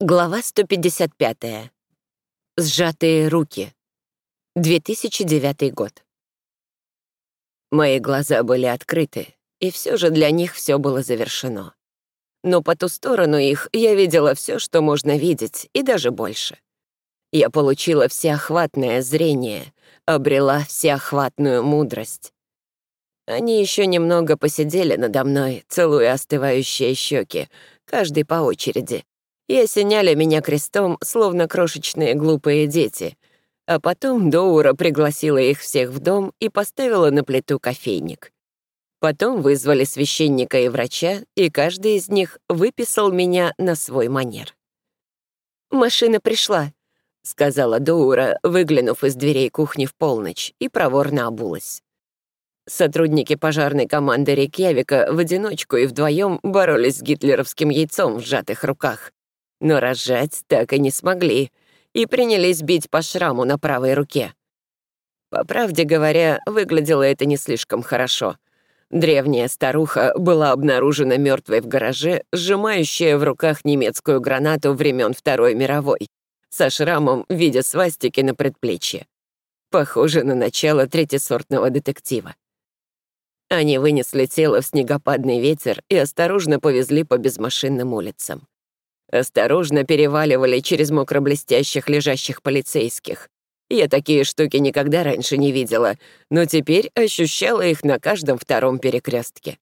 Глава 155. Сжатые руки. 2009 год. Мои глаза были открыты, и все же для них все было завершено. Но по ту сторону их я видела все, что можно видеть, и даже больше. Я получила всеохватное зрение, обрела всеохватную мудрость. Они еще немного посидели надо мной, целуя остывающие щеки, каждый по очереди, и осеняли меня крестом, словно крошечные глупые дети. А потом Доура пригласила их всех в дом и поставила на плиту кофейник. Потом вызвали священника и врача, и каждый из них выписал меня на свой манер. «Машина пришла», — сказала Доура, выглянув из дверей кухни в полночь, и проворно обулась. Сотрудники пожарной команды Рейкьявика в одиночку и вдвоем боролись с гитлеровским яйцом в сжатых руках, но разжать так и не смогли и принялись бить по шраму на правой руке. По правде говоря, выглядело это не слишком хорошо. Древняя старуха была обнаружена мертвой в гараже, сжимающая в руках немецкую гранату времен Второй мировой, со шрамом в виде свастики на предплечье. Похоже на начало третьесортного детектива. Они вынесли тело в снегопадный ветер и осторожно повезли по безмашинным улицам. Осторожно переваливали через мокроблестящих лежащих полицейских. Я такие штуки никогда раньше не видела, но теперь ощущала их на каждом втором перекрестке.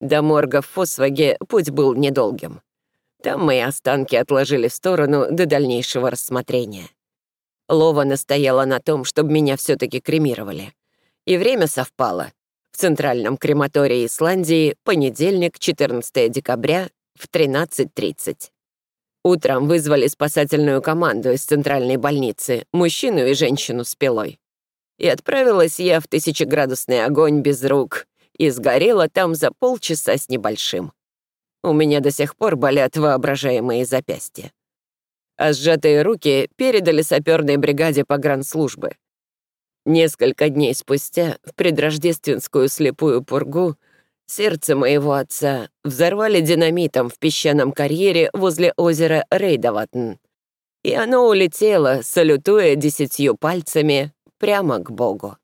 До морга в Фосваге путь был недолгим. Там мои останки отложили в сторону до дальнейшего рассмотрения. Лова настояла на том, чтобы меня все таки кремировали. И время совпало. В Центральном крематории Исландии понедельник, 14 декабря в 13.30. Утром вызвали спасательную команду из центральной больницы, мужчину и женщину с пилой. И отправилась я в тысячеградусный огонь без рук и сгорела там за полчаса с небольшим. У меня до сих пор болят воображаемые запястья. А сжатые руки передали саперной бригаде погранслужбы. Несколько дней спустя, в предрождественскую слепую пургу, Сердце моего отца взорвали динамитом в песчаном карьере возле озера Рейдаватн. И оно улетело, салютуя десятью пальцами, прямо к Богу.